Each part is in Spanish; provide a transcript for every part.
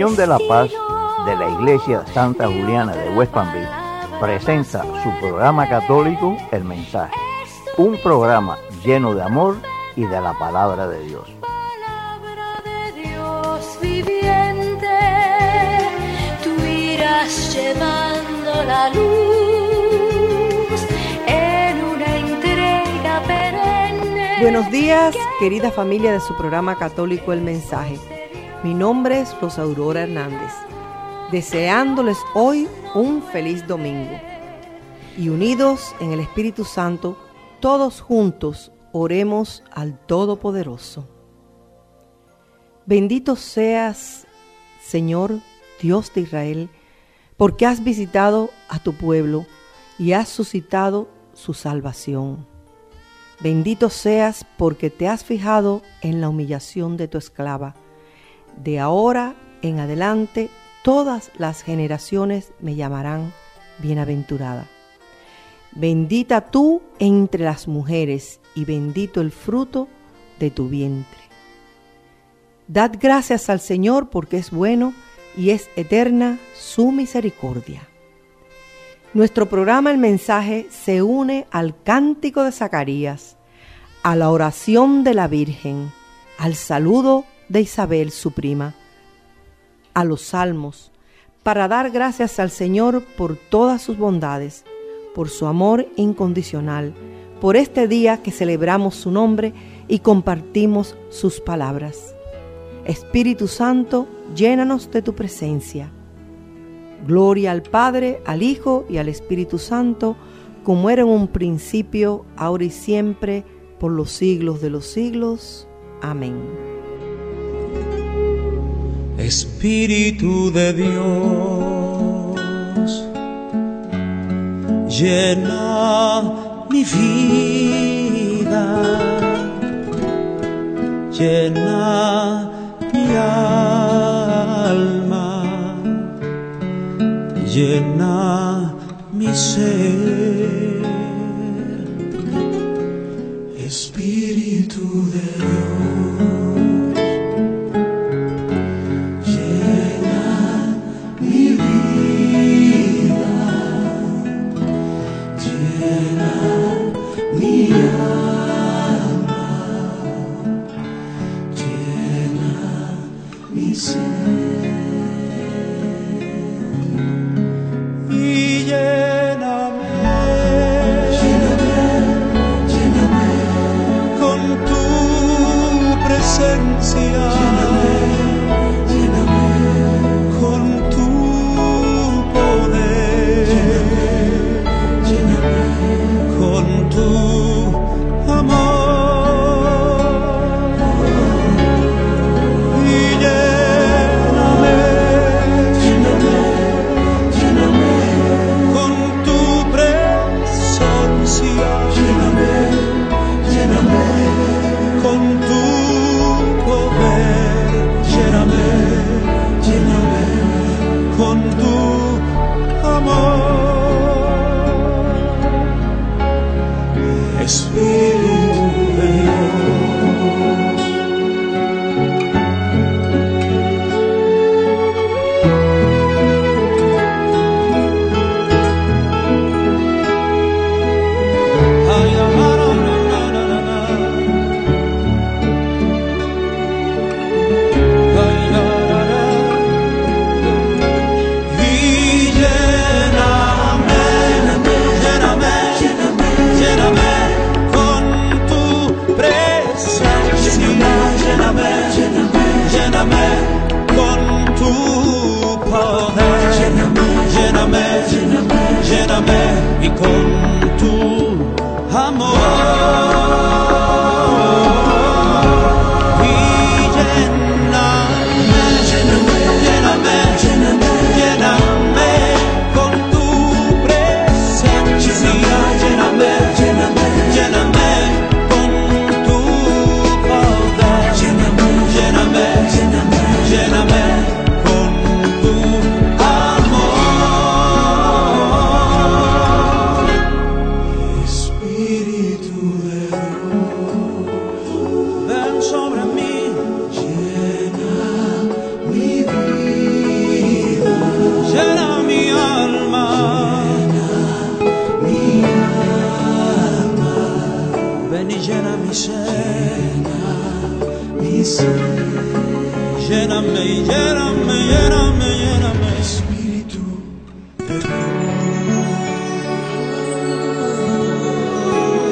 Misión de la Paz de la Iglesia Santa Juliana de West Palm Beach presenta su programa católico El Mensaje, un programa lleno de amor y de la palabra de Dios. palabra de Dios viviente, tú irás llevando la luz en una entrega perenne. Buenos días, querida familia de su programa católico El Mensaje. Mi nombre es Rosa Aurora Hernández, deseándoles hoy un feliz domingo. Y unidos en el Espíritu Santo, todos juntos oremos al Todopoderoso. Bendito seas, Señor Dios de Israel, porque has visitado a tu pueblo y has suscitado su salvación. Bendito seas porque te has fijado en la humillación de tu esclava. De ahora en adelante todas las generaciones me llamarán bienaventurada. Bendita tú entre las mujeres y bendito el fruto de tu vientre. Dad gracias al Señor porque es bueno y es eterna su misericordia. Nuestro programa El Mensaje se une al cántico de Zacarías, a la oración de la Virgen, al saludo de Isabel, su prima, a los salmos, para dar gracias al Señor por todas sus bondades, por su amor incondicional, por este día que celebramos su nombre y compartimos sus palabras. Espíritu Santo, llénanos de tu presencia. Gloria al Padre, al Hijo y al Espíritu Santo, como era en un principio, ahora y siempre, por los siglos de los siglos. Amén. Espíritu de Dios, llena mi vida, llena mi alma, llena mi ser.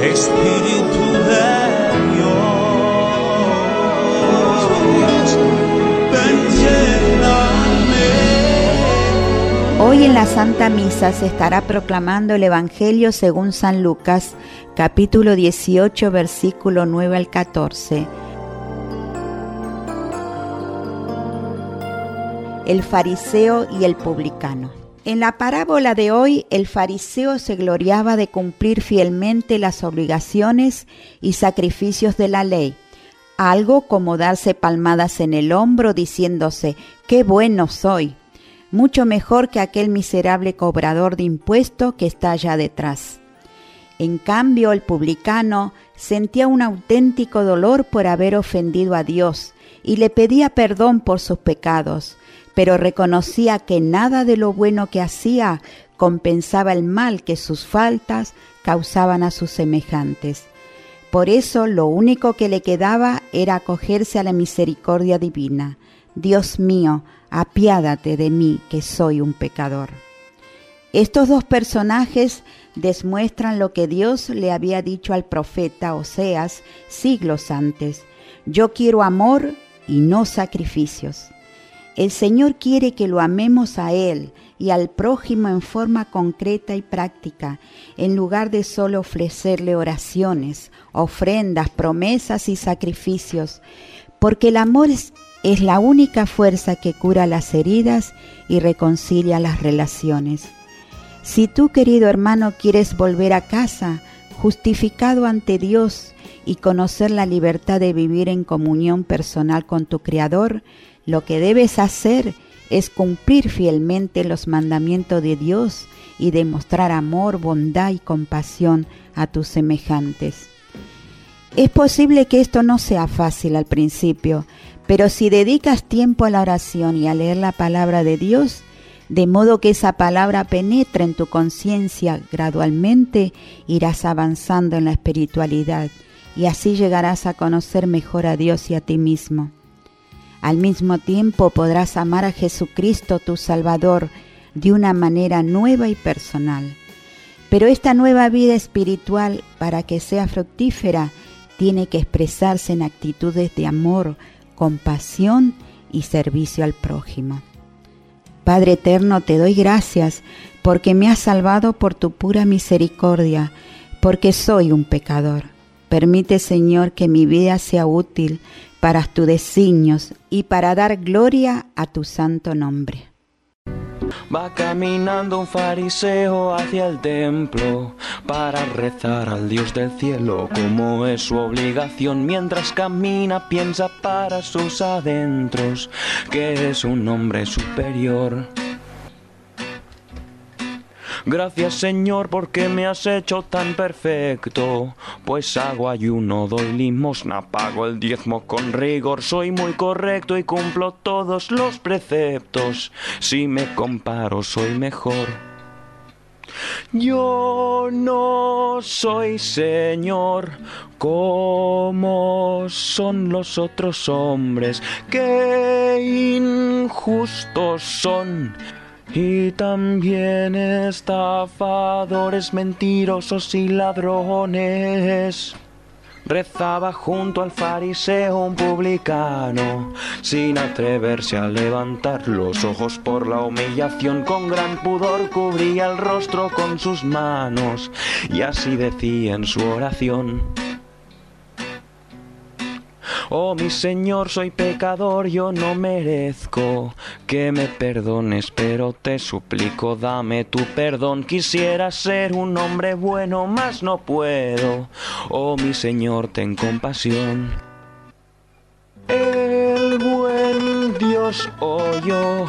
Espíritu de Dios. Ven. Hoy en la Santa Misa se estará proclamando el Evangelio según San Lucas, capítulo 18, versículo 9 al 14. El fariseo y el publicano. En la parábola de hoy, el fariseo se gloriaba de cumplir fielmente las obligaciones y sacrificios de la ley, algo como darse palmadas en el hombro diciéndose, qué bueno soy mucho mejor que aquel miserable cobrador de impuesto que está allá detrás. En cambio, el publicano sentía un auténtico dolor por haber ofendido a Dios y le pedía perdón por sus pecados, pero reconocía que nada de lo bueno que hacía compensaba el mal que sus faltas causaban a sus semejantes. Por eso lo único que le quedaba era acogerse a la misericordia divina. Dios mío, apiádate de mí que soy un pecador. Estos dos personajes demuestran lo que Dios le había dicho al profeta Oseas siglos antes. Yo quiero amor y no sacrificios. El Señor quiere que lo amemos a Él y al prójimo en forma concreta y práctica, en lugar de solo ofrecerle oraciones, ofrendas, promesas y sacrificios, porque el amor es es la única fuerza que cura las heridas y reconcilia las relaciones. Si tú, querido hermano, quieres volver a casa, justificado ante Dios y conocer la libertad de vivir en comunión personal con tu Creador, lo que debes hacer es cumplir fielmente los mandamientos de Dios y demostrar amor, bondad y compasión a tus semejantes. Es posible que esto no sea fácil al principio, pero si dedicas tiempo a la oración y a leer la palabra de Dios, de modo que esa palabra penetre en tu conciencia gradualmente, irás avanzando en la espiritualidad y así llegarás a conocer mejor a Dios y a ti mismo. Al mismo tiempo podrás amar a Jesucristo tu Salvador de una manera nueva y personal. Pero esta nueva vida espiritual, para que sea fructífera, tiene que expresarse en actitudes de amor, compasión y servicio al prójimo. Padre eterno, te doy gracias porque me has salvado por tu pura misericordia, porque soy un pecador. Permite, Señor, que mi vida sea útil para tus designios y para dar gloria a tu santo nombre. Va caminando un fariseo hacia el templo para rezar al Dios del cielo como es su obligación. Mientras camina piensa para sus adentros que es un hombre superior. Gracias Señor porque me has hecho tan perfecto, pues hago ayuno, doy limosna, pago el diezmo con rigor, soy muy correcto y cumplo todos los preceptos, si me comparo soy mejor. Yo no soy Señor como son los otros hombres, que injustos son y también estafadores, mentirosos y ladrones. Rezaba junto al fariseo un publicano, sin atreverse a levantar los ojos por la humillación, con gran pudor cubría el rostro con sus manos, y así decía en su oración. Oh mi Señor, soy pecador, yo no merezco que me perdones, pero te suplico, dame tu perdón. Quisiera ser un hombre bueno, mas no puedo. Oh mi Señor, ten compasión. El buen Dios oyó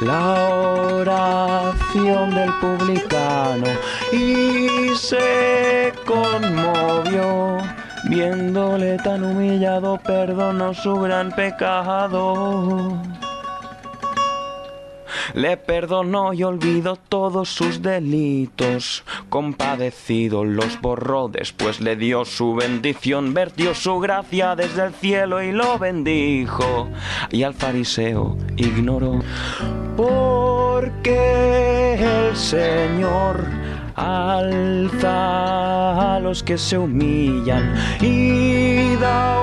la oración del publicano y se conmovió. Viéndole tan humillado, perdonó su gran pecado. le perdonó y olvidó todos sus delitos. Compadecido los borró, después le dio su bendición, vertió su gracia desde el cielo y lo bendijo. Y al fariseo ignoró, porque el Señor alza a los que se humillan y da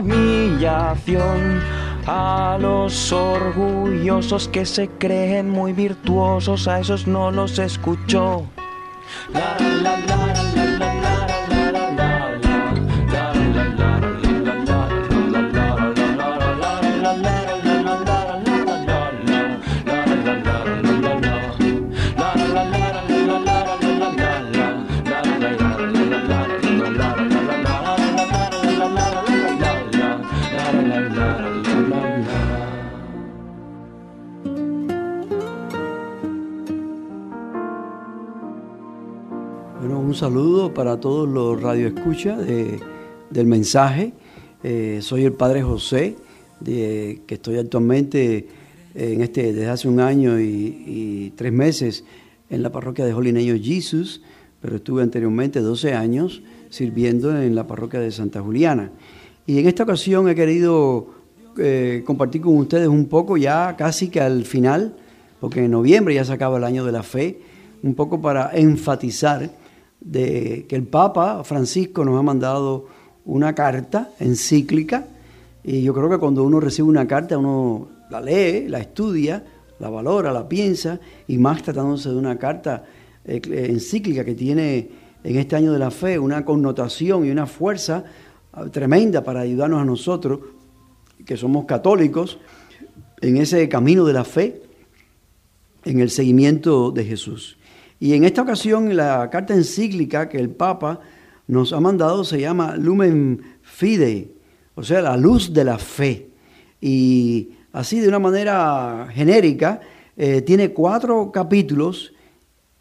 humillación a los orgullosos que se creen muy virtuosos, a esos no los escuchó. Saludo para todos los radioescuchas de, del mensaje. Eh, soy el Padre José, que estoy actualmente en este, desde hace un año y, tres meses en la parroquia de of Jesus, pero estuve anteriormente 12 años sirviendo en la parroquia de Santa Juliana. Y en esta ocasión he querido eh, compartir con ustedes un poco, ya casi que al final, porque en noviembre ya se acaba el año de la fe, un poco para enfatizar de que el Papa Francisco nos ha mandado una carta encíclica y yo creo que cuando uno recibe una carta uno la lee, la estudia, la valora, la piensa y más tratándose de una carta eh, encíclica que tiene en este año de la fe una connotación y una fuerza ah, tremenda para ayudarnos a nosotros que somos católicos en ese camino de la fe, en el seguimiento de Jesús. Y en esta ocasión la carta encíclica que el Papa nos ha mandado se llama Lumen Fidei, o sea, la luz de la fe. Y así de una manera genérica, eh, tiene cuatro capítulos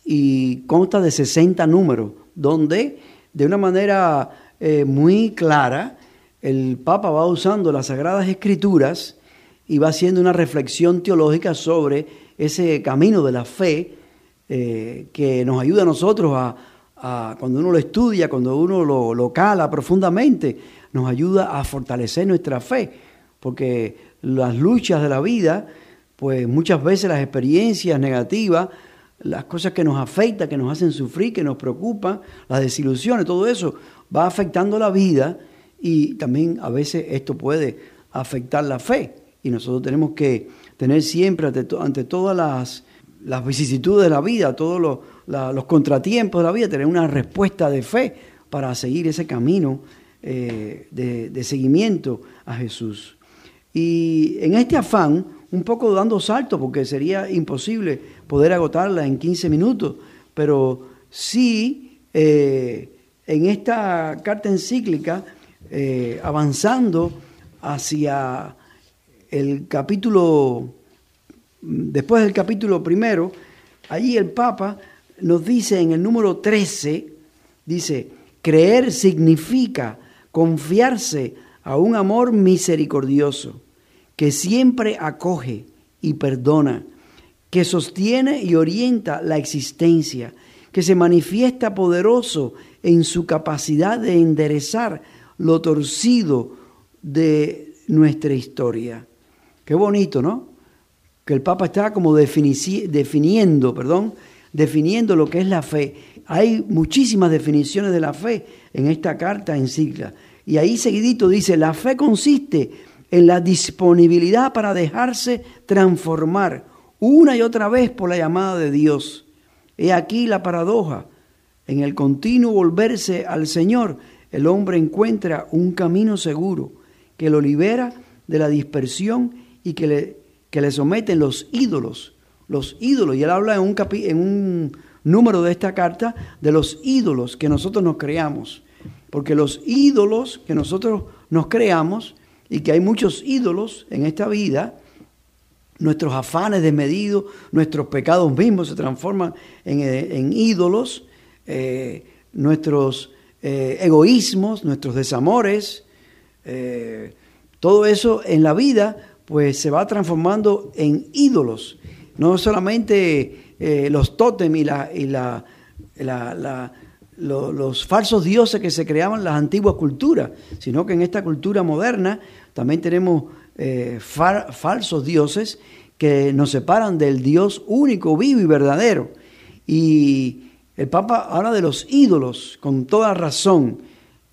y consta de 60 números, donde de una manera eh, muy clara el Papa va usando las Sagradas Escrituras y va haciendo una reflexión teológica sobre ese camino de la fe eh, que nos ayuda a nosotros a, cuando uno lo estudia, cuando uno lo, lo cala profundamente, nos ayuda a fortalecer nuestra fe, porque las luchas de la vida, pues muchas veces las experiencias negativas, las cosas que nos afectan, que nos hacen sufrir, que nos preocupan, las desilusiones, todo eso va afectando la vida y también a veces esto puede afectar la fe. Y nosotros tenemos que tener siempre ante, ante todas las, las, vicisitudes de la vida, todos los, contratiempos de la vida, tener una respuesta de fe para seguir ese camino eh, de, de seguimiento a Jesús. Y en este afán, un poco dando salto, porque sería imposible poder agotarla en 15 minutos, pero sí eh, en esta carta encíclica, eh, avanzando hacia el capítulo, después del capítulo primero, allí el Papa nos dice en el número 13, dice, creer significa confiarse a un amor misericordioso que siempre acoge y perdona, que sostiene y orienta la existencia, que se manifiesta poderoso en su capacidad de enderezar lo torcido de nuestra historia. Qué bonito, ¿no? Que el Papa está como definiendo, perdón, definiendo lo que es la fe. Hay muchísimas definiciones de la fe en esta carta encíclica. Y ahí seguidito dice, la fe consiste en la disponibilidad para dejarse transformar una y otra vez por la llamada de Dios. He aquí la paradoja. En el continuo volverse al Señor, el hombre encuentra un camino seguro que lo libera de la dispersión y que le, que le someten los ídolos. Los ídolos, y él habla en un, número de esta carta de los ídolos que nosotros nos creamos. Porque los ídolos que nosotros nos creamos, y que hay muchos ídolos en esta vida, nuestros afanes desmedidos, nuestros pecados mismos se transforman en, en ídolos, eh, nuestros eh, egoísmos, nuestros desamores, eh, todo eso en la vida pues se va transformando en ídolos. No solamente eh, los tótem y, la, y la, la- la- lo- los falsos dioses que se creaban en las antiguas culturas, sino que en esta cultura moderna también tenemos eh, fa- falsos dioses que nos separan del Dios único, vivo y verdadero. Y el Papa habla de los ídolos con toda razón.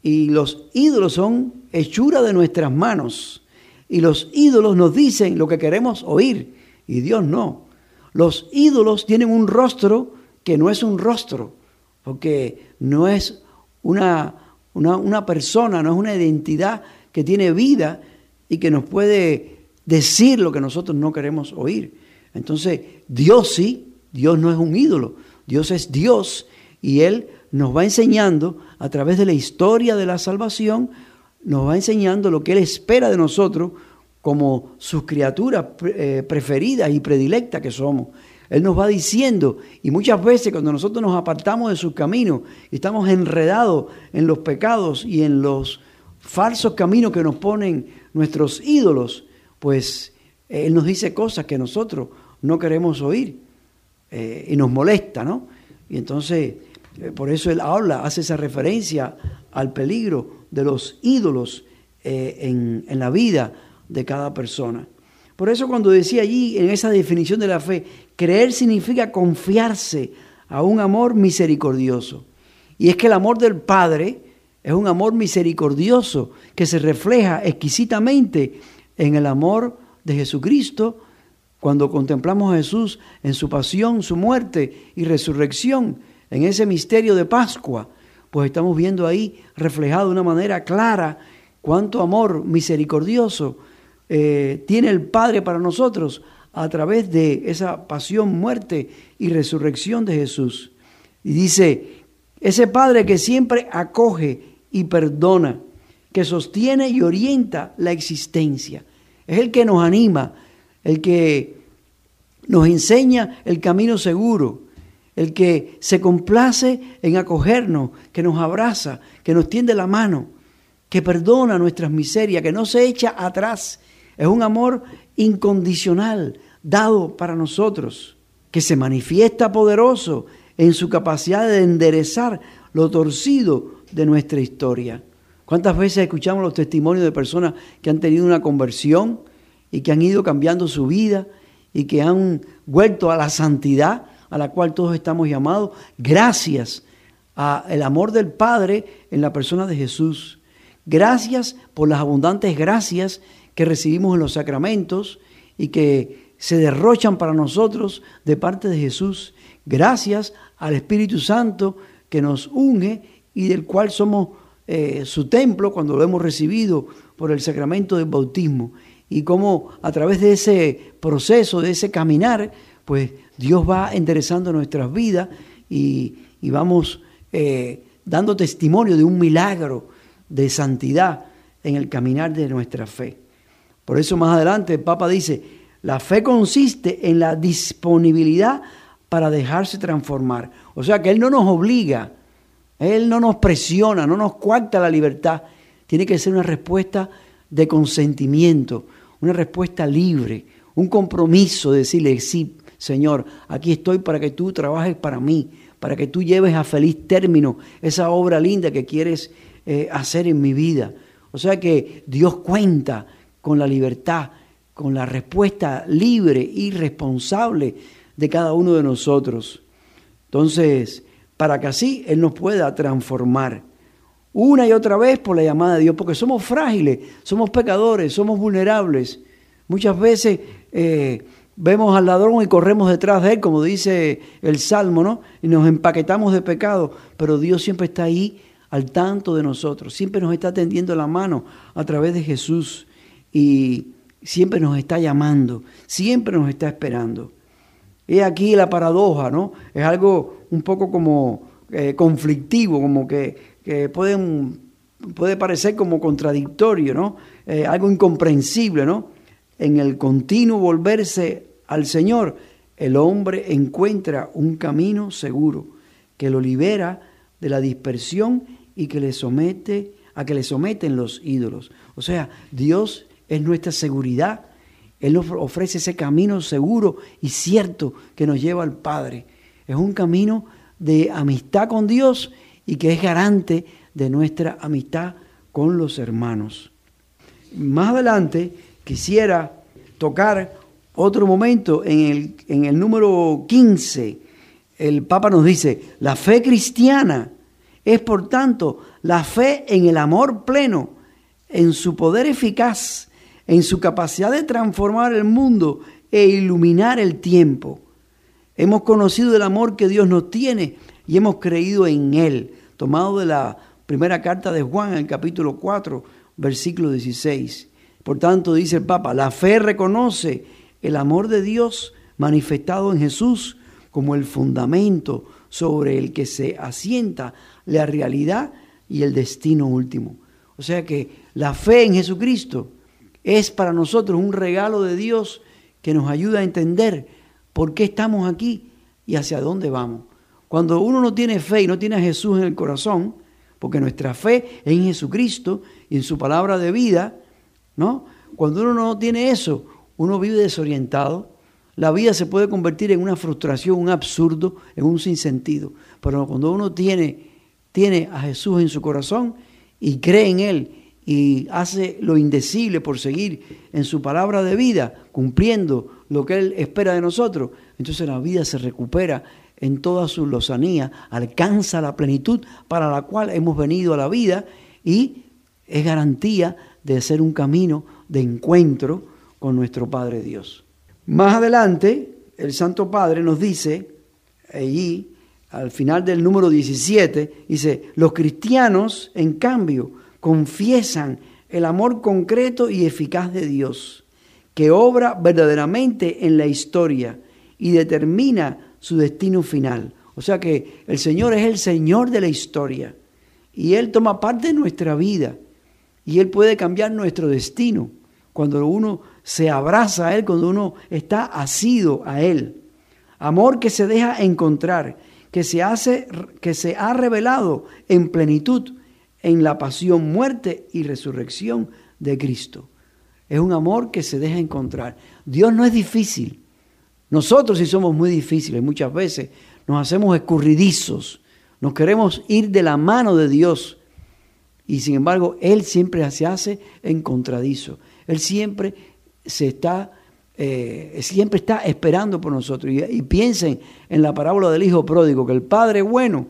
Y los ídolos son hechura de nuestras manos. Y los ídolos nos dicen lo que queremos oír. Y Dios no. Los ídolos tienen un rostro que no es un rostro. Porque no es una, una, una persona, no es una identidad que tiene vida y que nos puede decir lo que nosotros no queremos oír. Entonces, Dios sí, Dios no es un ídolo, Dios es Dios y Él nos va enseñando a través de la historia de la salvación, nos va enseñando lo que Él espera de nosotros como sus criaturas eh, preferidas y predilectas que somos. Él nos va diciendo, y muchas veces cuando nosotros nos apartamos de sus caminos y estamos enredados en los pecados y en los falsos caminos que nos ponen nuestros ídolos, pues eh, Él nos dice cosas que nosotros no queremos oír eh, y nos molesta, ¿no? Y entonces, por eso Él habla, hace esa referencia al peligro de los ídolos eh, en, en la vida de cada persona. Por eso cuando decía allí en esa definición de la fe, creer significa confiarse a un amor misericordioso. Y es que el amor del Padre es un amor misericordioso que se refleja exquisitamente en el amor de Jesucristo cuando contemplamos a Jesús en su pasión, su muerte y resurrección, en ese misterio de Pascua, pues estamos viendo ahí reflejado de una manera clara cuánto amor misericordioso eh, tiene el Padre para nosotros a través de esa pasión, muerte y resurrección de Jesús. Y dice, ese Padre que siempre acoge y perdona, que sostiene y orienta la existencia. Es el que nos anima, el que nos enseña el camino seguro, el que se complace en acogernos, que nos abraza, que nos tiende la mano, que perdona nuestras miserias, que no se echa atrás. Es un amor incondicional dado para nosotros, que se manifiesta poderoso en su capacidad de enderezar lo torcido de nuestra historia. ¿Cuántas veces escuchamos los testimonios de personas que han tenido una conversión y que han ido cambiando su vida y que han vuelto a la santidad a la cual todos estamos llamados gracias al amor del Padre en la persona de Jesús? Gracias por las abundantes gracias que recibimos en los sacramentos y que se derrochan para nosotros de parte de Jesús. Gracias al Espíritu Santo que nos une y del cual somos eh, su templo cuando lo hemos recibido por el sacramento del bautismo. Y cómo a través de ese proceso, de ese caminar, pues Dios va enderezando nuestras vidas y, y vamos eh, dando testimonio de un milagro de santidad en el caminar de nuestra fe. Por eso más adelante el Papa dice, la fe consiste en la disponibilidad para dejarse transformar. O sea que Él no nos obliga, Él no nos presiona, no nos cuarta la libertad. Tiene que ser una respuesta de consentimiento, una respuesta libre, un compromiso de decirle, sí, Señor, aquí estoy para que tú trabajes para mí, para que tú lleves a feliz término esa obra linda que quieres eh, hacer en mi vida. O sea que Dios cuenta con la libertad, con la respuesta libre y responsable de cada uno de nosotros. Entonces, para que así Él nos pueda transformar una y otra vez por la llamada de Dios, porque somos frágiles, somos pecadores, somos vulnerables. Muchas veces eh, vemos al ladrón y corremos detrás de él, como dice el Salmo, ¿no? Y nos empaquetamos de pecado, pero Dios siempre está ahí al tanto de nosotros, siempre nos está tendiendo la mano a través de Jesús y siempre nos está llamando, siempre nos está esperando. Y aquí la paradoja, ¿no? Es algo un poco como eh, conflictivo, como que, que pueden, puede parecer como contradictorio, ¿no? Eh, algo incomprensible, ¿no? En el continuo volverse al Señor, el hombre encuentra un camino seguro que lo libera de la dispersión y que le somete a que le someten los ídolos. O sea, Dios es nuestra seguridad, Él nos ofrece ese camino seguro y cierto que nos lleva al Padre. Es un camino de amistad con Dios y que es garante de nuestra amistad con los hermanos. Más adelante quisiera tocar otro momento en el, en el número 15. El Papa nos dice, la fe cristiana es por tanto la fe en el amor pleno, en su poder eficaz, en su capacidad de transformar el mundo e iluminar el tiempo. Hemos conocido el amor que Dios nos tiene y hemos creído en Él, tomado de la primera carta de Juan, en el capítulo 4, versículo 16. Por tanto, dice el Papa, la fe reconoce el amor de Dios manifestado en Jesús como el fundamento sobre el que se asienta la realidad y el destino último. O sea que la fe en Jesucristo es para nosotros un regalo de Dios que nos ayuda a entender por qué estamos aquí y hacia dónde vamos. Cuando uno no tiene fe y no tiene a Jesús en el corazón, porque nuestra fe es en Jesucristo y en su palabra de vida, ¿no? Cuando uno no tiene eso, uno vive desorientado. La vida se puede convertir en una frustración, un absurdo, en un sinsentido. Pero cuando uno tiene, tiene a Jesús en su corazón y cree en Él y hace lo indecible por seguir en su palabra de vida, cumpliendo lo que Él espera de nosotros, entonces la vida se recupera en toda su lozanía, alcanza la plenitud para la cual hemos venido a la vida y es garantía de ser un camino de encuentro con nuestro Padre Dios. Más adelante, el Santo Padre nos dice, allí, al final del número 17, dice, los cristianos, en cambio, confiesan el amor concreto y eficaz de Dios, que obra verdaderamente en la historia y determina su destino final. O sea que el Señor es el Señor de la historia y Él toma parte de nuestra vida y Él puede cambiar nuestro destino cuando uno se abraza a Él, cuando uno está asido a Él. Amor que se deja encontrar, que se, hace, que se ha revelado en plenitud en la pasión, muerte y resurrección de Cristo. Es un amor que se deja encontrar. Dios no es difícil. Nosotros sí somos muy difíciles. Muchas veces nos hacemos escurridizos. Nos queremos ir de la mano de Dios. Y sin embargo, Él siempre se hace encontradizo. Él siempre se está, eh, siempre está esperando por nosotros. Y, piensen en la parábola del hijo pródigo, que el padre bueno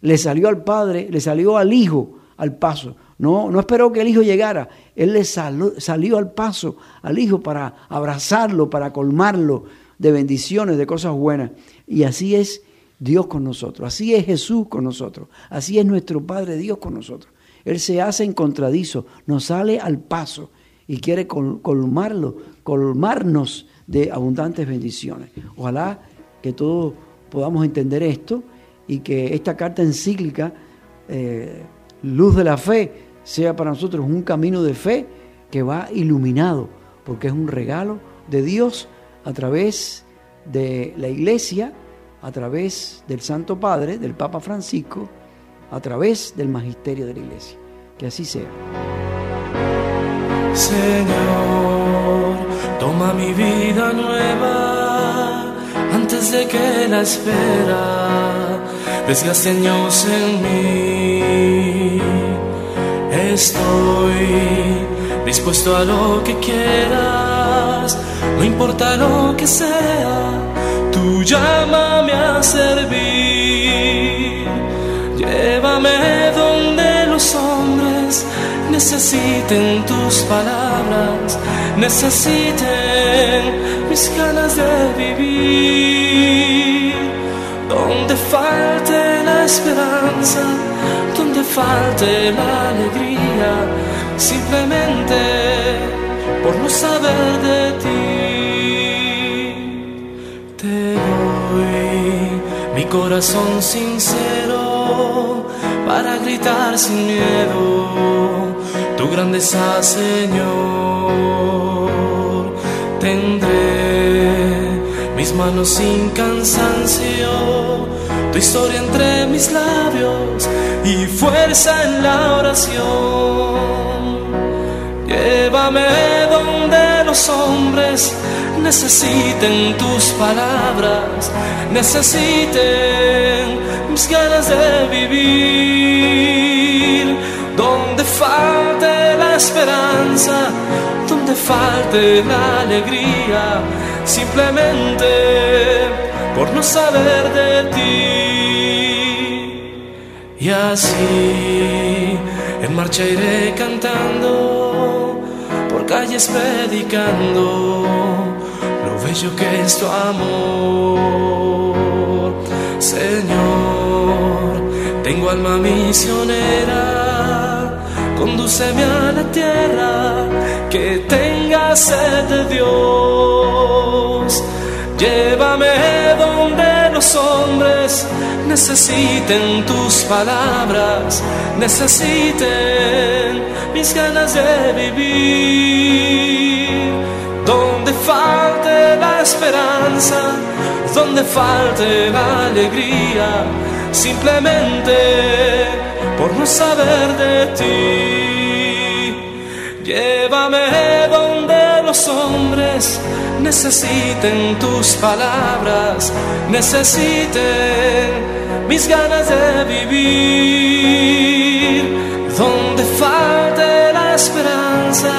le salió al padre, le salió al hijo al paso. No, no esperó que el hijo llegara. Él le salió al paso al hijo para abrazarlo, para colmarlo de bendiciones, de cosas buenas. Y así es Dios con nosotros. Así es Jesús con nosotros. Así es nuestro Padre Dios con nosotros. Él se hace encontradizo, nos sale al paso y quiere colmarlo, colmarnos de abundantes bendiciones. Ojalá que todos podamos entender esto y que esta carta encíclica, eh, Luz de la Fe, sea para nosotros un camino de fe que va iluminado, porque es un regalo de Dios a través de la Iglesia, a través del Santo Padre, del Papa Francisco, a través del magisterio de la Iglesia. Que así sea. Señor, toma mi vida nueva antes de que la espera desgaste años en mí. Estoy dispuesto a lo que quieras, no importa lo que sea, tú llámame a servir. Llévame necesiten tus palabras, necesiten mis ganas de vivir. Donde falte la esperanza, donde falte la alegría, simplemente por no saber de ti. Te doy mi corazón sincero para gritar sin miedo tu grandeza, Señor. Tendré mis manos sin cansancio, tu historia entre mis labios y fuerza en la oración. Llévame donde los hombres necesiten tus palabras, necesiten mis ganas de vivir. Falte la esperanza, donde falte la alegría, simplemente por no saber de ti. Y así en marcha iré cantando, por calles predicando lo bello que es tu amor. Señor, tengo alma misionera, condúceme a la tierra que tenga sed de Dios. Llévame donde los hombres necesiten tus palabras, necesiten mis ganas de vivir. Donde falte la esperanza, donde falte la alegría, simplemente por no saber de ti. Llévame donde los hombres necesiten tus palabras, necesiten mis ganas de vivir. Donde falte la esperanza,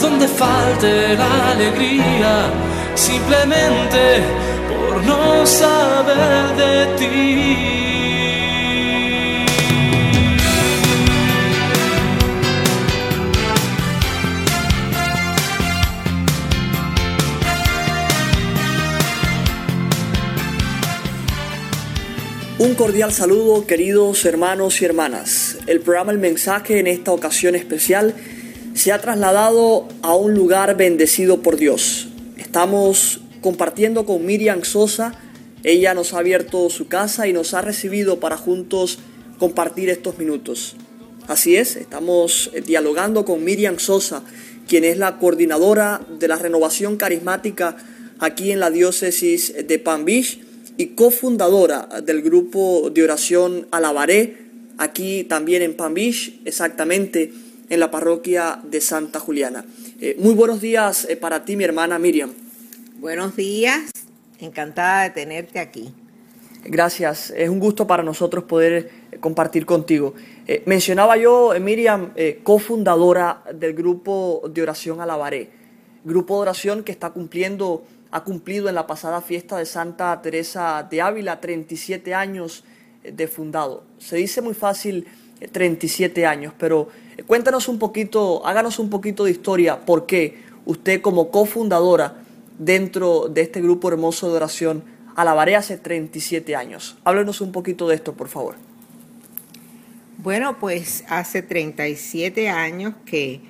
donde falte la alegría, simplemente por no saber de ti. Un cordial saludo queridos hermanos y hermanas. El programa El Mensaje en esta ocasión especial se ha trasladado a un lugar bendecido por Dios. Estamos compartiendo con Miriam Sosa. Ella nos ha abierto su casa y nos ha recibido para juntos compartir estos minutos. Así es, estamos dialogando con Miriam Sosa, quien es la coordinadora de la renovación carismática aquí en la diócesis de Palm Beach y cofundadora del grupo de oración Alabaré, aquí también en Palm Beach, exactamente en la parroquia de Santa Juliana. Eh, muy buenos días eh, para ti, mi hermana Miriam. Buenos días, encantada de tenerte aquí. Gracias, es un gusto para nosotros poder eh, compartir contigo. Eh, mencionaba yo, Miriam, cofundadora del grupo de oración Alabaré, grupo de oración que está cumpliendo, ha cumplido en la pasada fiesta de Santa Teresa de Ávila 37 años eh, de fundado. Se dice muy fácil eh, 37 años, pero eh, cuéntanos un poquito, háganos un poquito de historia, por qué usted como cofundadora dentro de este grupo hermoso de oración Alabaré hace 37 años. Háblenos un poquito de esto, por favor. Bueno, pues hace 37 años que,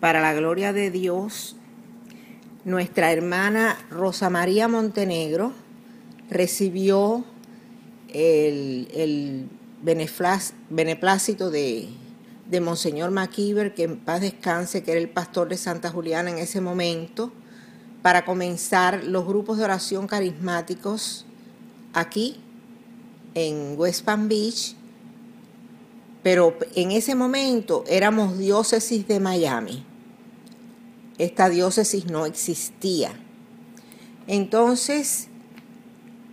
para la gloria de Dios, nuestra hermana Rosa María Montenegro recibió el, beneplácito de, Monseñor McKeever, que en paz descanse, que era el pastor de Santa Juliana en ese momento, para comenzar los grupos de oración carismáticos aquí en West Palm Beach, pero en ese momento éramos diócesis de Miami. Esta diócesis no existía. Entonces,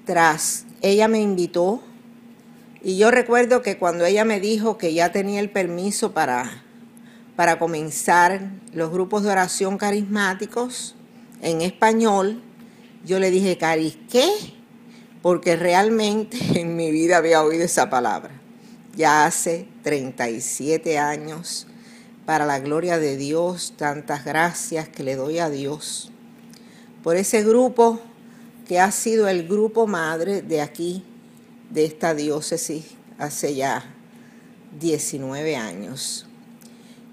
tras ella me invitó, y yo recuerdo que cuando ella me dijo que ya tenía el permiso para, para comenzar los grupos de oración carismáticos en español, yo le dije, Cari, ¿qué? Porque realmente en mi vida había oído esa palabra. Ya hace 37 años, para la gloria de Dios, tantas gracias que le doy a Dios por ese grupo que ha sido el grupo madre de aquí, de esta diócesis, hace ya 19 años.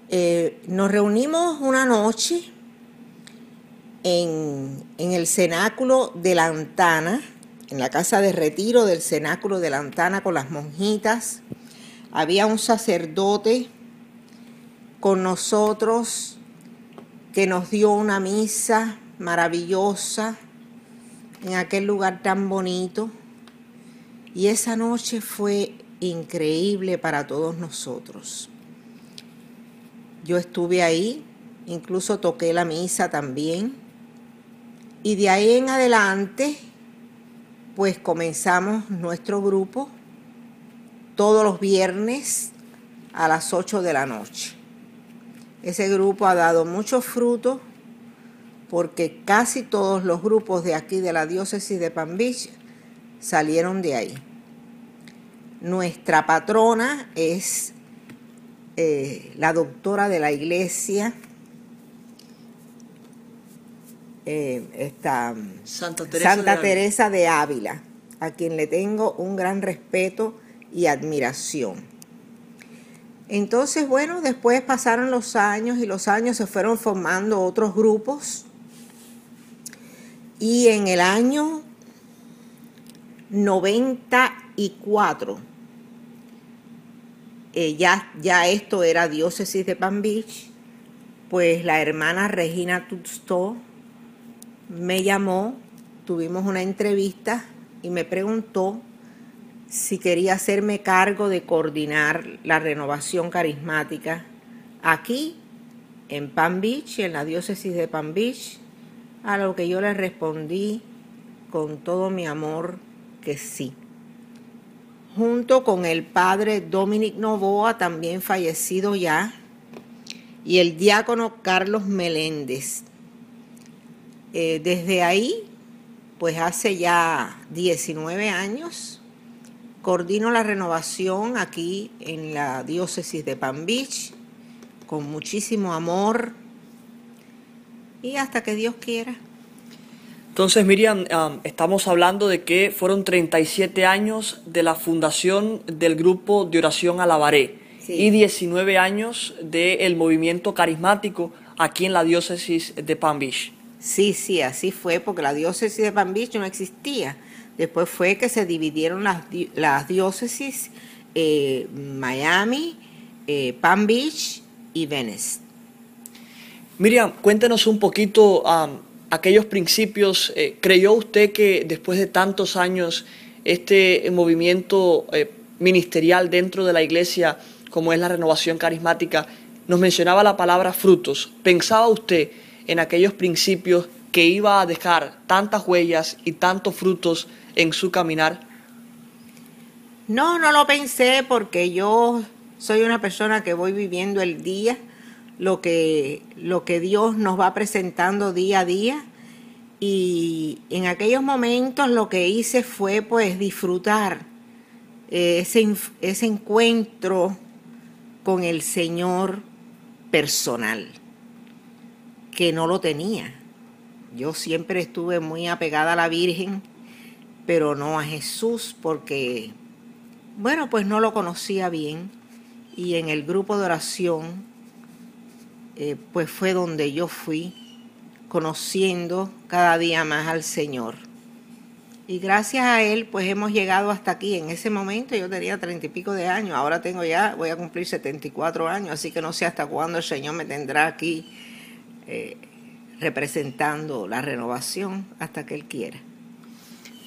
Eh, nos reunimos una noche en, en el cenáculo de la Antana, en la casa de retiro del cenáculo de la Antana con las monjitas. Había un sacerdote con nosotros que nos dio una misa maravillosa en aquel lugar tan bonito. Y esa noche fue increíble para todos nosotros. Yo estuve ahí incluso toqué la misa también. Y de ahí en adelante, pues comenzamos nuestro grupo todos los viernes a las 8 de la noche. Ese grupo ha dado mucho fruto porque casi todos los grupos de aquí de la diócesis de Palm Beach salieron de ahí. Nuestra patrona es eh, la doctora de la iglesia, eh, esta, Santa Teresa, Santa de. Teresa de Ávila, a quien le tengo un gran respeto y admiración. Entonces, bueno, después pasaron los años y los años se fueron formando otros grupos. Y en el año 94, eh, ya, ya esto era diócesis de Palm Beach, pues la hermana Regina Tutsto me llamó, tuvimos una entrevista y me preguntó si quería hacerme cargo de coordinar la renovación carismática aquí en Palm Beach, en la diócesis de Palm Beach, a lo que yo le respondí con todo mi amor que sí. Junto con el padre Dominic Novoa, también fallecido ya, y el diácono Carlos Meléndez. Eh, desde ahí, pues hace ya 19 años, coordino la renovación aquí en la diócesis de Palm Beach, con muchísimo amor y hasta que Dios quiera. Entonces, Miriam, um, estamos hablando de que fueron 37 años de la fundación del grupo de oración Alabaré Sí. y 19 años del movimiento carismático aquí en la diócesis de Palm Beach. Sí, sí, así fue, porque la diócesis de Palm Beach no existía. Después fue que se dividieron las, las diócesis eh, Miami, eh, Palm Beach y Venice. Miriam, cuéntenos un poquito um, aquellos principios. eh, ¿Creyó usted que después de tantos años este movimiento ministerial dentro de la iglesia, como es la renovación carismática, nos mencionaba la palabra frutos? ¿Pensaba usted en aquellos principios que iba a dejar tantas huellas y tantos frutos en su caminar? No, no lo pensé porque yo soy una persona que voy viviendo el día, lo que, lo que Dios nos va presentando día a día. Y en aquellos momentos lo que hice fue pues disfrutar eh, ese, ese encuentro con el Señor personal, que no lo tenía. Yo siempre estuve muy apegada a la Virgen, pero no a Jesús porque bueno, pues no lo conocía bien y en el grupo de oración, eh, pues fue donde yo fui conociendo cada día más al Señor. Y gracias a Él, pues hemos llegado hasta aquí. En ese momento yo tenía treinta y pico de años, ahora tengo ya, voy a cumplir 74 años, así que no sé hasta cuándo el Señor me tendrá aquí eh, representando la renovación hasta que Él quiera.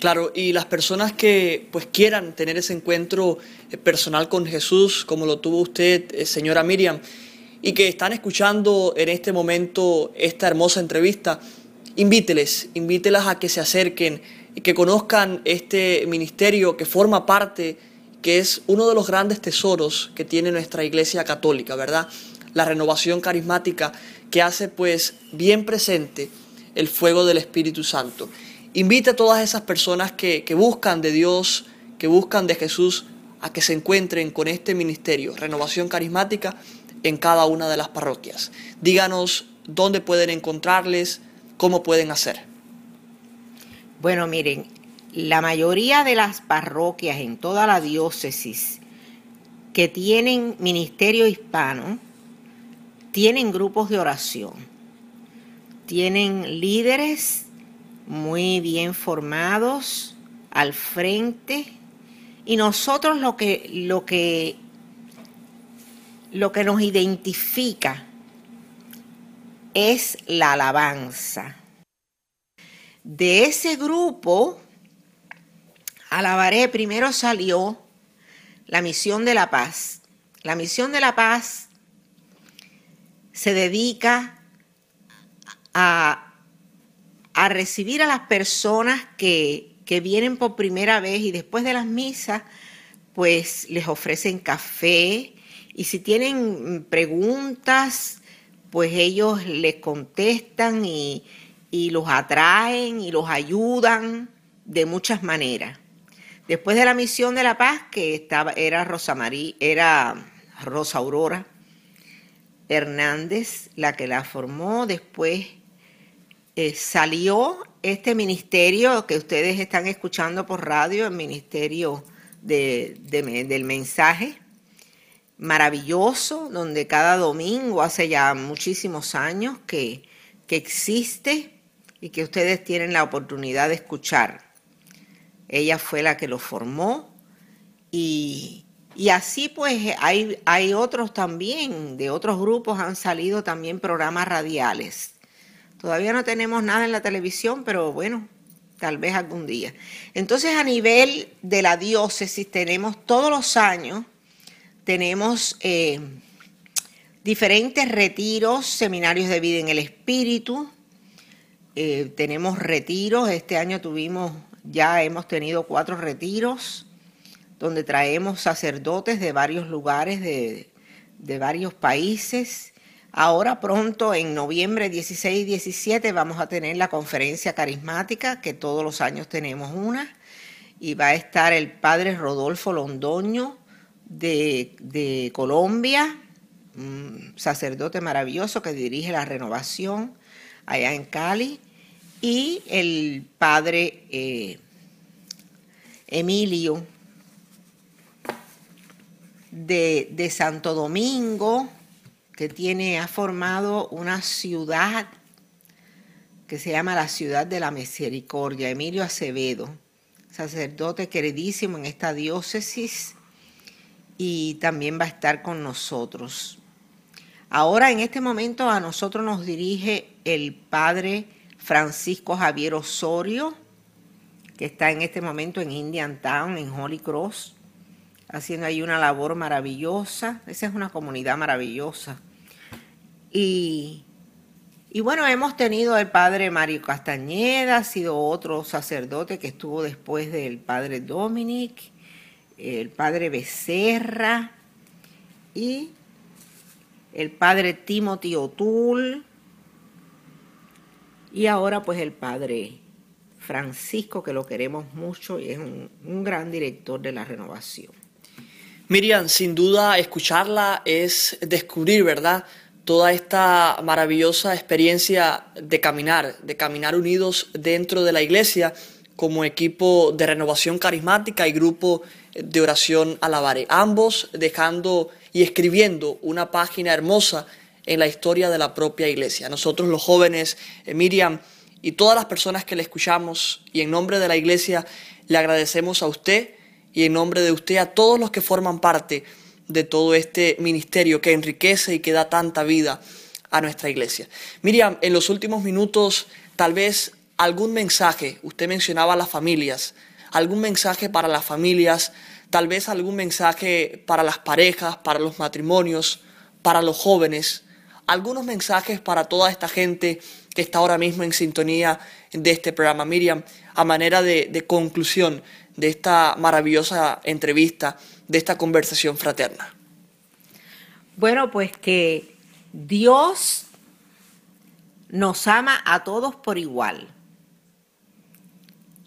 Claro, y las personas que pues quieran tener ese encuentro eh, personal con Jesús, como lo tuvo usted, eh, señora Miriam, y que están escuchando en este momento esta hermosa entrevista, invíteles, invítelas a que se acerquen y que conozcan este ministerio que forma parte, que es uno de los grandes tesoros que tiene nuestra Iglesia Católica, ¿verdad? La renovación carismática que hace pues bien presente el fuego del Espíritu Santo. Invita a todas esas personas que, que buscan de Dios, que buscan de Jesús, a que se encuentren con este ministerio, Renovación Carismática, en cada una de las parroquias. Díganos dónde pueden encontrarles, cómo pueden hacer. Bueno, miren, la mayoría de las parroquias en toda la diócesis que tienen ministerio hispano tienen grupos de oración, tienen líderes muy bien formados al frente y nosotros lo que lo que lo que nos identifica es la alabanza. De ese grupo, alabaré, primero salió la misión de la paz. La misión de la paz se dedica a, a recibir a las personas que, que vienen por primera vez y después de las misas, pues les ofrecen café y si tienen preguntas, pues ellos les contestan y, y los atraen y los ayudan de muchas maneras. Después de la misión de la paz, que estaba, era Rosa María, era Rosa Aurora Hernández la que la formó, después eh, salió este ministerio que ustedes están escuchando por radio, el ministerio de- de- del mensaje, maravilloso, donde cada domingo, hace ya muchísimos años que, que existe y que ustedes tienen la oportunidad de escuchar. Ella fue la que lo formó y, y así pues hay, hay otros también, de otros grupos han salido también programas radiales. Todavía no tenemos nada en la televisión, pero bueno, tal vez algún día. Entonces a nivel de la diócesis tenemos todos los años, tenemos eh, diferentes retiros, seminarios de vida en el espíritu, eh, tenemos retiros, este año tuvimos, ya hemos tenido cuatro retiros, donde traemos sacerdotes de varios lugares, de, de varios países. Ahora pronto, en noviembre 16 y 17, vamos a tener la conferencia carismática, que todos los años tenemos una, y va a estar el padre Rodolfo Londoño de, Colombia, un sacerdote maravilloso que dirige la renovación allá en Cali, y el padre eh, Emilio de Santo Domingo, que tiene, ha formado una ciudad que se llama la Ciudad de la Misericordia, Emilio Acevedo, sacerdote queridísimo en esta diócesis y también va a estar con nosotros. Ahora en este momento a nosotros nos dirige el padre Francisco Javier Osorio, que está en este momento en Indian Town, en Holy Cross, haciendo ahí una labor maravillosa. Esa es una comunidad maravillosa. Y, y bueno, hemos tenido el padre Mario Castañeda, ha sido otro sacerdote que estuvo después del padre Dominic, el padre Becerra y el padre Timothy O'Toole y ahora pues el padre Francisco, que lo queremos mucho y es un, un gran director de la renovación. Miriam, sin duda escucharla es descubrir, ¿verdad? Toda esta maravillosa experiencia de caminar, de caminar unidos dentro de la iglesia como equipo de renovación carismática y grupo de oración alabaré. Ambos dejando y escribiendo una página hermosa en la historia de la propia iglesia. Nosotros los jóvenes, eh, Miriam y todas las personas que le escuchamos y en nombre de la iglesia le agradecemos a usted y en nombre de usted a todos los que forman parte de todo este ministerio que enriquece y que da tanta vida a nuestra iglesia. Miriam, en los últimos minutos, tal vez algún mensaje, usted mencionaba las familias, algún mensaje para las familias, tal vez algún mensaje para las parejas, para los matrimonios, para los jóvenes, algunos mensajes para toda esta gente que está ahora mismo en sintonía de este programa. Miriam, a manera de conclusión de esta maravillosa entrevista, de esta conversación fraterna. Bueno, pues que Dios nos ama a todos por igual.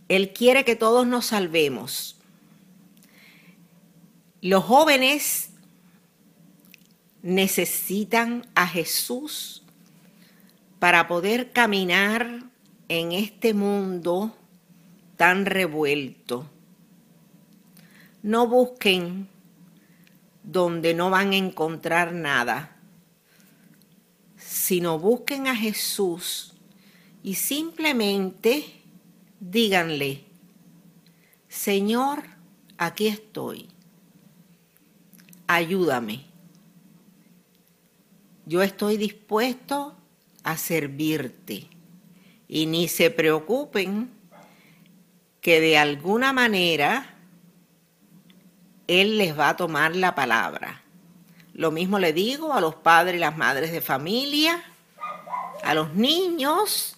Él quiere que todos nos salvemos. Los jóvenes necesitan a Jesús para poder caminar en este mundo tan revuelto. No busquen donde no van a encontrar nada, sino busquen a Jesús y simplemente díganle, Señor, aquí estoy, ayúdame. Yo estoy dispuesto a servirte. Y ni se preocupen que de alguna manera Él les va a tomar la palabra. Lo mismo le digo a los padres y las madres de familia. a los niños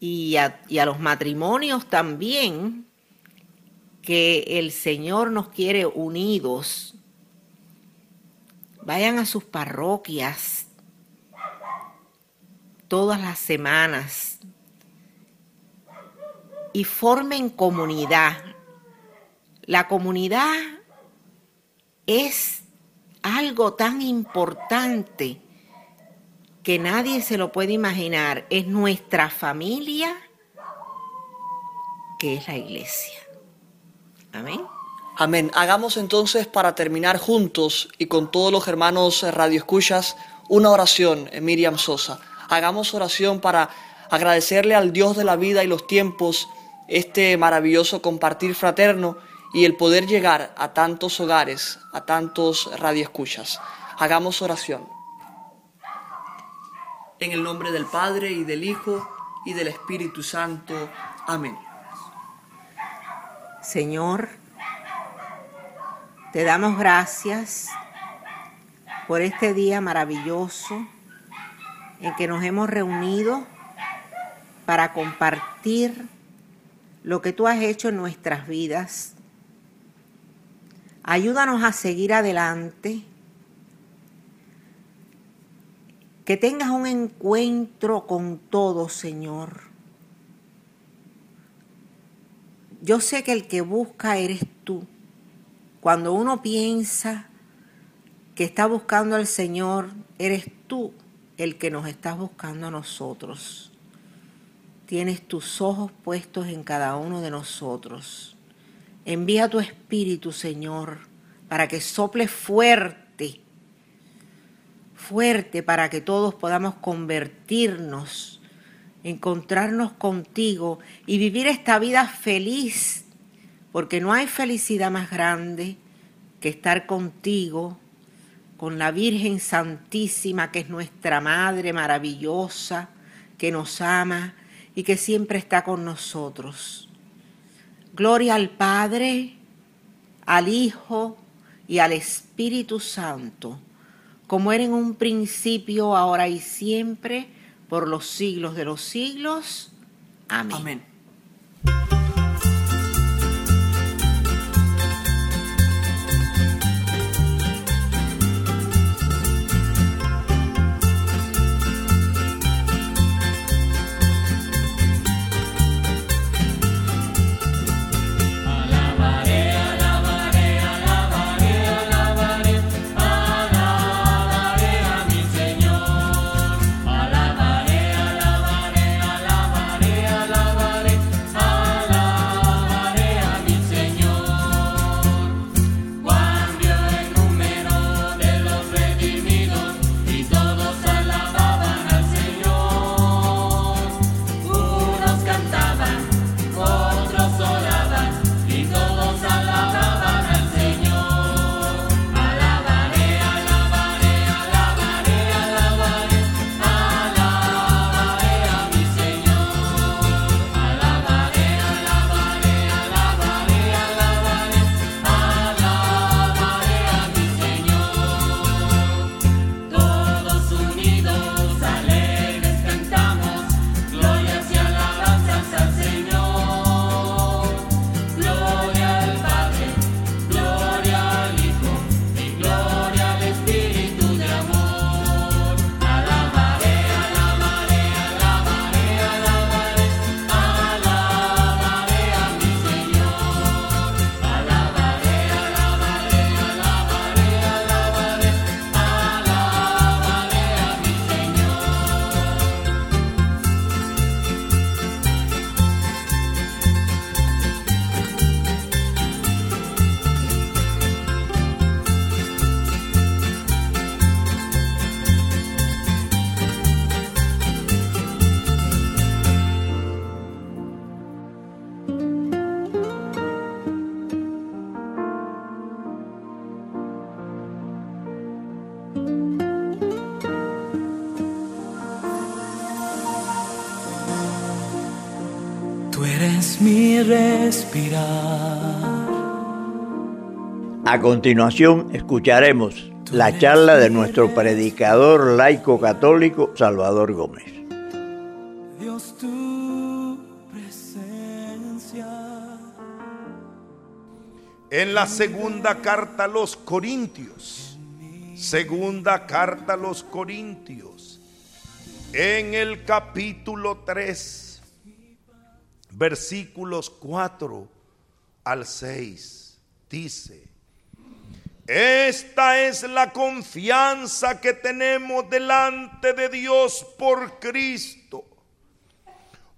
y a, y a los matrimonios también, que el Señor nos quiere unidos. Vayan a sus parroquias todas las semanas y formen comunidad. La comunidad es algo tan importante que nadie se lo puede imaginar. Es nuestra familia que es la iglesia. Amén. Amén. Hagamos entonces para terminar juntos y con todos los hermanos radioescuchas una oración, eh, Miriam Sosa. Hagamos oración para agradecerle al Dios de la vida y los tiempos este maravilloso compartir fraterno y el poder llegar a tantos hogares, a tantos radioescuchas. Hagamos oración. En el nombre del Padre y del Hijo y del Espíritu Santo. Amén. Señor, te damos gracias por este día maravilloso en que nos hemos reunido para compartir lo que tú has hecho en nuestras vidas. Ayúdanos a seguir adelante. Que tengas un encuentro con todo, Señor. Yo sé que el que busca eres tú. Cuando uno piensa que está buscando al Señor, eres tú el que nos estás buscando a nosotros. Tienes tus ojos puestos en cada uno de nosotros. Envía tu espíritu, Señor, para que sople fuerte, fuerte para que todos podamos convertirnos, encontrarnos contigo y vivir esta vida feliz, porque no hay felicidad más grande que estar contigo, con la Virgen Santísima, que es nuestra Madre maravillosa, que nos ama y que siempre está con nosotros. Gloria al Padre, al Hijo y al Espíritu Santo, como era en un principio, ahora y siempre, por los siglos de los siglos. Amén. Amén. Mi respirar. A continuación escucharemos la charla de nuestro predicador laico católico Salvador Gómez. Dios tu presencia. En la segunda carta a los Corintios, segunda carta a los Corintios, en el capítulo 3, versículos 4 al 6, dice, esta es la confianza que tenemos delante de Dios por Cristo.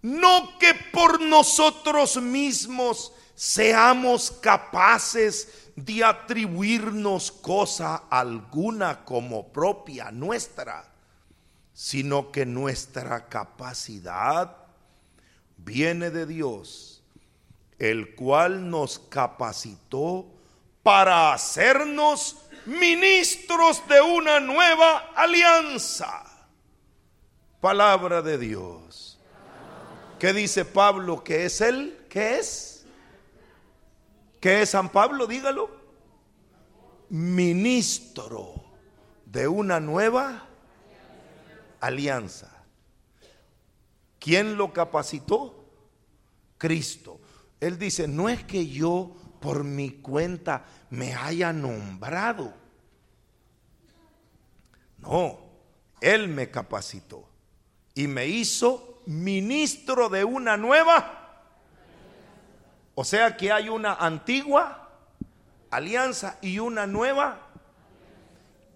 No que por nosotros mismos seamos capaces de atribuirnos cosa alguna como propia nuestra, sino que nuestra capacidad viene de Dios, el cual nos capacitó para hacernos ministros de una nueva alianza. Palabra de Dios. ¿Qué dice Pablo que es él? ¿Qué es? ¿Qué es San Pablo? Dígalo. Ministro de una nueva alianza. ¿Quién lo capacitó? Cristo. Él dice, no es que yo por mi cuenta me haya nombrado. No, Él me capacitó y me hizo ministro de una nueva. O sea que hay una antigua alianza y una nueva.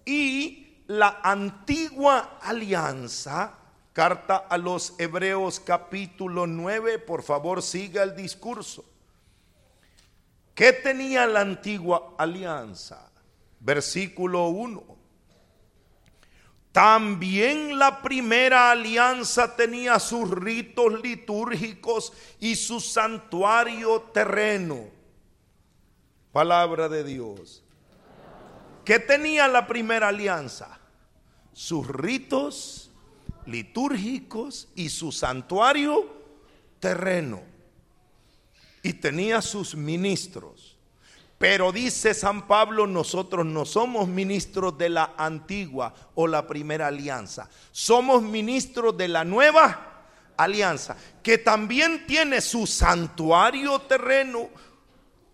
Y la antigua alianza, carta a los Hebreos capítulo 9, por favor siga el discurso. ¿Qué tenía la antigua alianza? Versículo 1. También la primera alianza tenía sus ritos litúrgicos y su santuario terreno. Palabra de Dios. ¿Qué tenía la primera alianza? Sus ritos litúrgicos y su santuario terreno y tenía sus ministros. Pero dice San Pablo, nosotros no somos ministros de la antigua o la primera alianza. Somos ministros de la nueva alianza, que también tiene su santuario terreno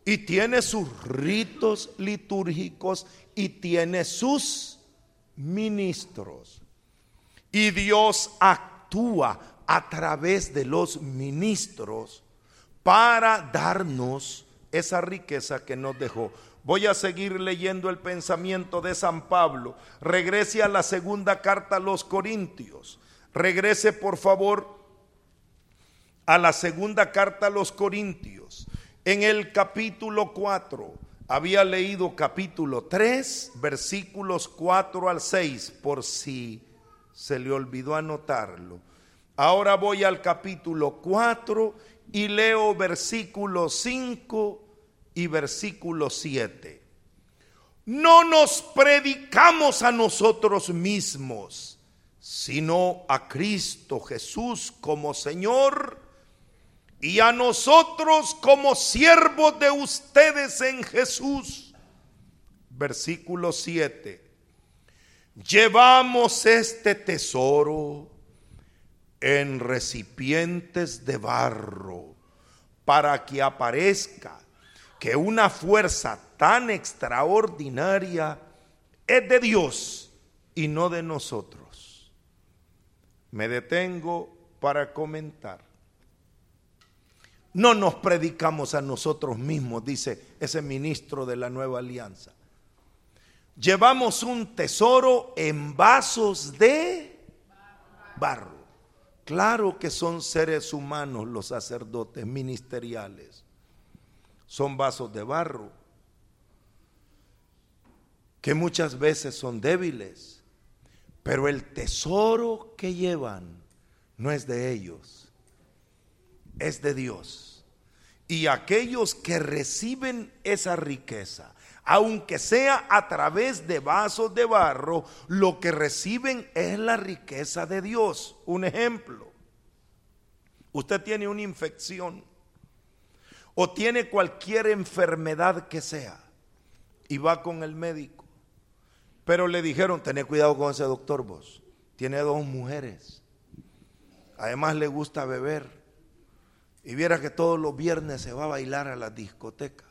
y tiene sus ritos litúrgicos y tiene sus ministros. Y Dios actúa a través de los ministros para darnos esa riqueza que nos dejó. Voy a seguir leyendo el pensamiento de San Pablo. Regrese a la segunda carta a los Corintios. Regrese por favor a la segunda carta a los Corintios. En el capítulo 4, había leído capítulo 3, versículos 4 al 6, por si se le olvidó anotarlo. Ahora voy al capítulo 4 y leo versículo 5 y versículo 7. No nos predicamos a nosotros mismos, sino a Cristo Jesús como Señor y a nosotros como siervos de ustedes en Jesús. Versículo 7. Llevamos este tesoro en recipientes de barro para que aparezca que una fuerza tan extraordinaria es de Dios y no de nosotros. Me detengo para comentar. No nos predicamos a nosotros mismos, dice ese ministro de la nueva alianza. Llevamos un tesoro en vasos de barro. Claro que son seres humanos los sacerdotes ministeriales. Son vasos de barro que muchas veces son débiles, pero el tesoro que llevan no es de ellos, es de Dios. Y aquellos que reciben esa riqueza, aunque sea a través de vasos de barro, lo que reciben es la riqueza de Dios. Un ejemplo, usted tiene una infección o tiene cualquier enfermedad que sea y va con el médico, Pero le dijeron, tené cuidado con ese doctor vos. Tiene dos mujeres. Además le gusta beber. Y viera que todos los viernes se va a bailar a las discotecas.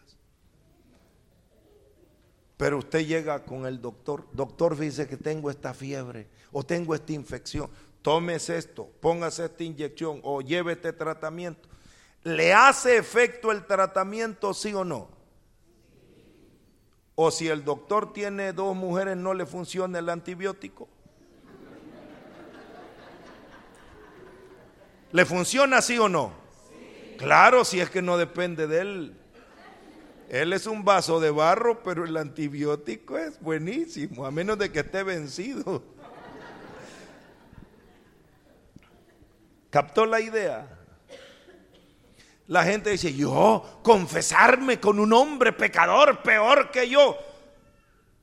Pero usted llega con el doctor, doctor dice que tengo esta fiebre o tengo esta infección, tómese esto, póngase esta inyección o lleve este tratamiento. ¿Le hace efecto el tratamiento, sí o no? O si el doctor tiene dos mujeres, no le funciona el antibiótico. ¿Le funciona sí o no? Claro, si es que no depende de él. Él es un vaso de barro, pero el antibiótico es buenísimo, a menos de que esté vencido. ¿Captó la idea? La gente dice, yo confesarme con un hombre pecador peor que yo.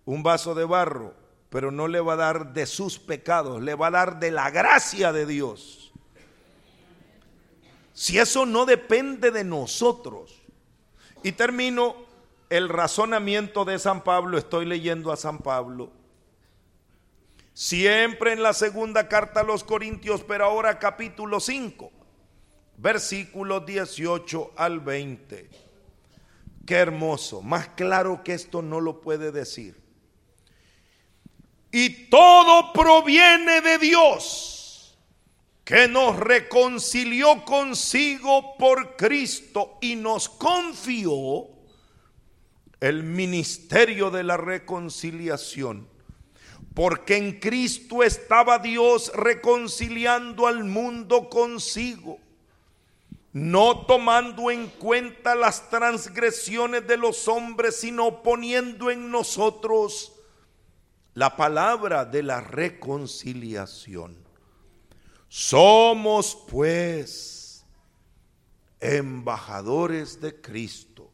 Un vaso de barro, pero no le va a dar de sus pecados, le va a dar de la gracia de Dios. Si eso no depende de nosotros, y termino el razonamiento de San Pablo, estoy leyendo a San Pablo. Siempre en la segunda carta a los Corintios, pero ahora capítulo 5, versículos 18 al 20. Qué hermoso, más claro que esto no lo puede decir. Y todo proviene de Dios que nos reconcilió consigo por Cristo y nos confió el ministerio de la reconciliación. Porque en Cristo estaba Dios reconciliando al mundo consigo, no tomando en cuenta las transgresiones de los hombres, sino poniendo en nosotros la palabra de la reconciliación. Somos pues embajadores de Cristo,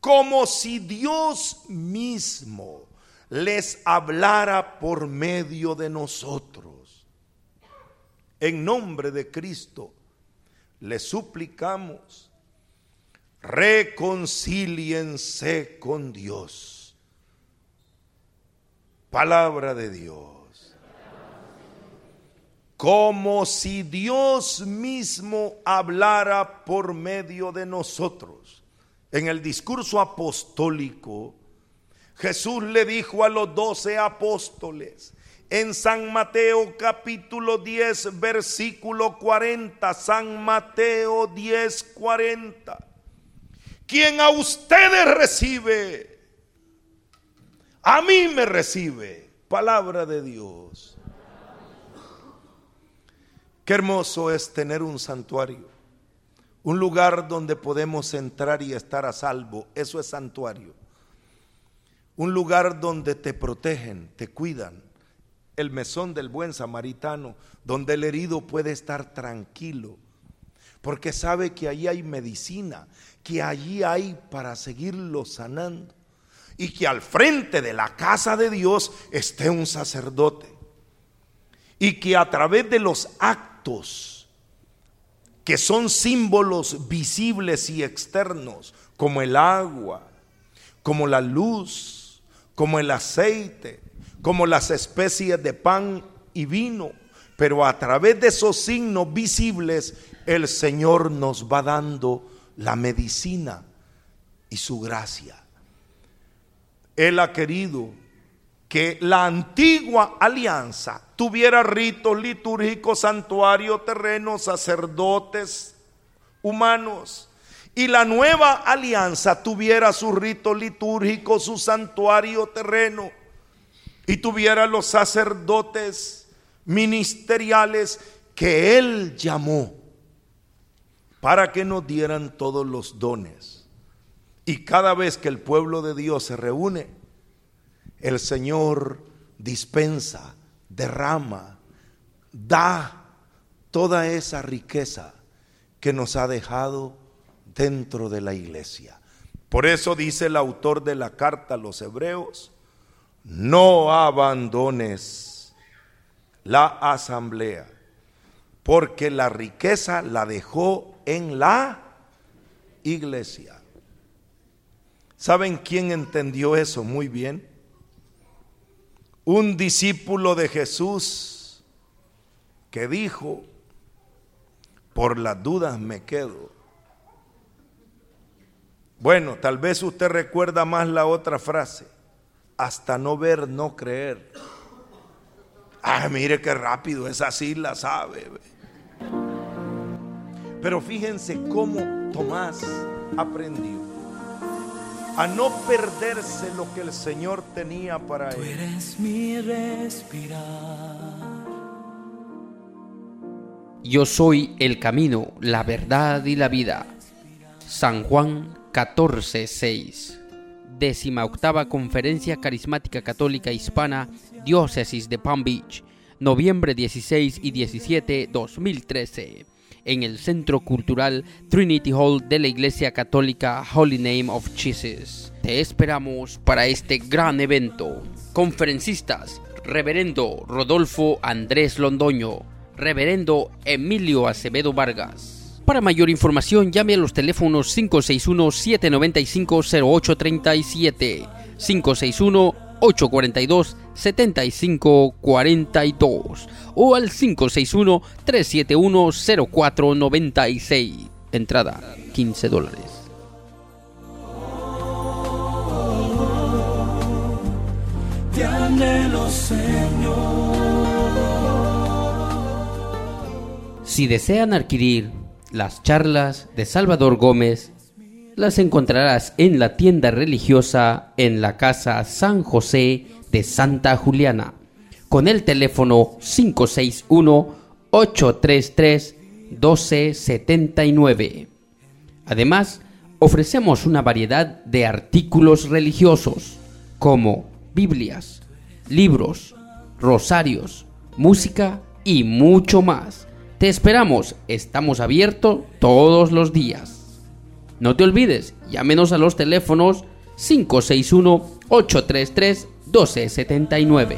como si Dios mismo les hablara por medio de nosotros. En nombre de Cristo, les suplicamos, reconcíliense con Dios. Palabra de Dios como si Dios mismo hablara por medio de nosotros. En el discurso apostólico, Jesús le dijo a los doce apóstoles, en San Mateo capítulo 10, versículo 40, San Mateo 10, 40, quien a ustedes recibe, a mí me recibe, palabra de Dios. Qué hermoso es tener un santuario, un lugar donde podemos entrar y estar a salvo. Eso es santuario. Un lugar donde te protegen, te cuidan. El mesón del buen samaritano, donde el herido puede estar tranquilo, porque sabe que allí hay medicina, que allí hay para seguirlo sanando, y que al frente de la casa de Dios esté un sacerdote, y que a través de los actos, que son símbolos visibles y externos, como el agua, como la luz, como el aceite, como las especies de pan y vino. Pero a través de esos signos visibles, el Señor nos va dando la medicina y su gracia. Él ha querido que la antigua alianza tuviera ritos litúrgicos, santuario, terreno, sacerdotes humanos. Y la nueva alianza tuviera su rito litúrgico, su santuario terreno. Y tuviera los sacerdotes ministeriales que Él llamó para que nos dieran todos los dones. Y cada vez que el pueblo de Dios se reúne, el Señor dispensa, derrama, da toda esa riqueza que nos ha dejado dentro de la iglesia. Por eso dice el autor de la carta a los hebreos, no abandones la asamblea, porque la riqueza la dejó en la iglesia. ¿Saben quién entendió eso muy bien? Un discípulo de Jesús que dijo, por las dudas me quedo. Bueno, tal vez usted recuerda más la otra frase, hasta no ver, no creer. Ah, mire qué rápido, esa sí la sabe. Pero fíjense cómo Tomás aprendió a no perderse lo que el Señor tenía para Tú él. eres mi respirar. Yo soy el camino, la verdad y la vida. San Juan 14:6. Décima octava Conferencia Carismática Católica Hispana, Diócesis de Palm Beach, noviembre 16 y 17, 2013, en el Centro Cultural Trinity Hall de la Iglesia Católica Holy Name of Jesus. Te esperamos para este gran evento. Conferencistas, Reverendo Rodolfo Andrés Londoño, Reverendo Emilio Acevedo Vargas. Para mayor información llame a los teléfonos 561-795-0837, 561-842-7542 o al 561-371-0496. Entrada 15 dólares. Si desean adquirir las charlas de Salvador Gómez, las encontrarás en la tienda religiosa en la casa San José de Santa Juliana, con el teléfono 561-833-1279. Además, ofrecemos una variedad de artículos religiosos, como Biblias, libros, rosarios, música y mucho más. Te esperamos, estamos abiertos todos los días. No te olvides, llámenos a los teléfonos 561-833-1279.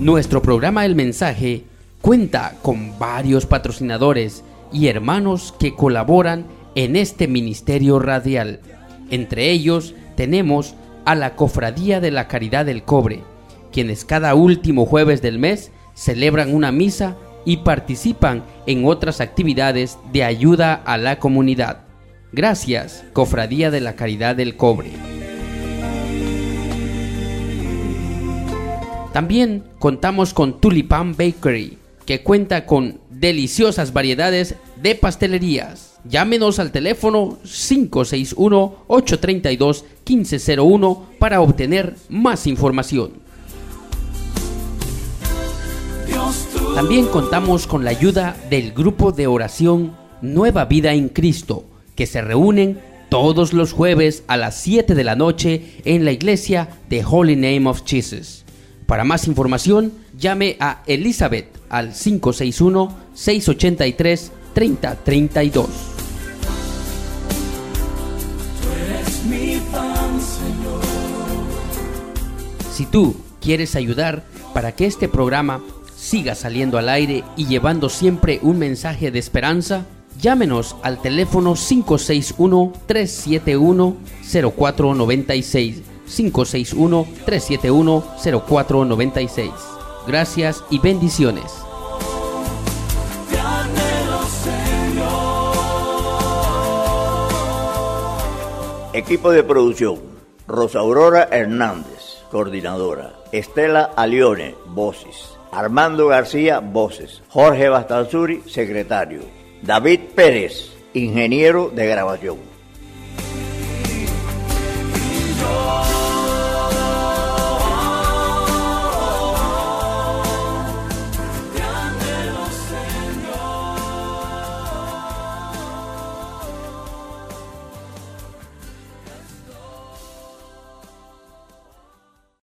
Nuestro programa El Mensaje cuenta con varios patrocinadores y hermanos que colaboran en este ministerio radial. Entre ellos tenemos a la Cofradía de la Caridad del Cobre, quienes cada último jueves del mes celebran una misa y participan en otras actividades de ayuda a la comunidad. Gracias, Cofradía de la Caridad del Cobre. También contamos con Tulipan Bakery, que cuenta con deliciosas variedades de pastelerías. Llámenos al teléfono 561-832-1501 para obtener más información. También contamos con la ayuda del grupo de oración Nueva Vida en Cristo, que se reúnen todos los jueves a las 7 de la noche en la iglesia de Holy Name of Jesus. Para más información, llame a Elizabeth al 561-683-3032. Tú eres mi pan, Señor. Si tú quieres ayudar para que este programa siga saliendo al aire y llevando siempre un mensaje de esperanza, llámenos al teléfono 561-371-0496. 561-371-0496. Gracias y bendiciones. Equipo de producción: Rosa Aurora Hernández, coordinadora. Estela Alione, voces. Armando García, voces. Jorge Bastanzuri, secretario. David Pérez, ingeniero de grabación.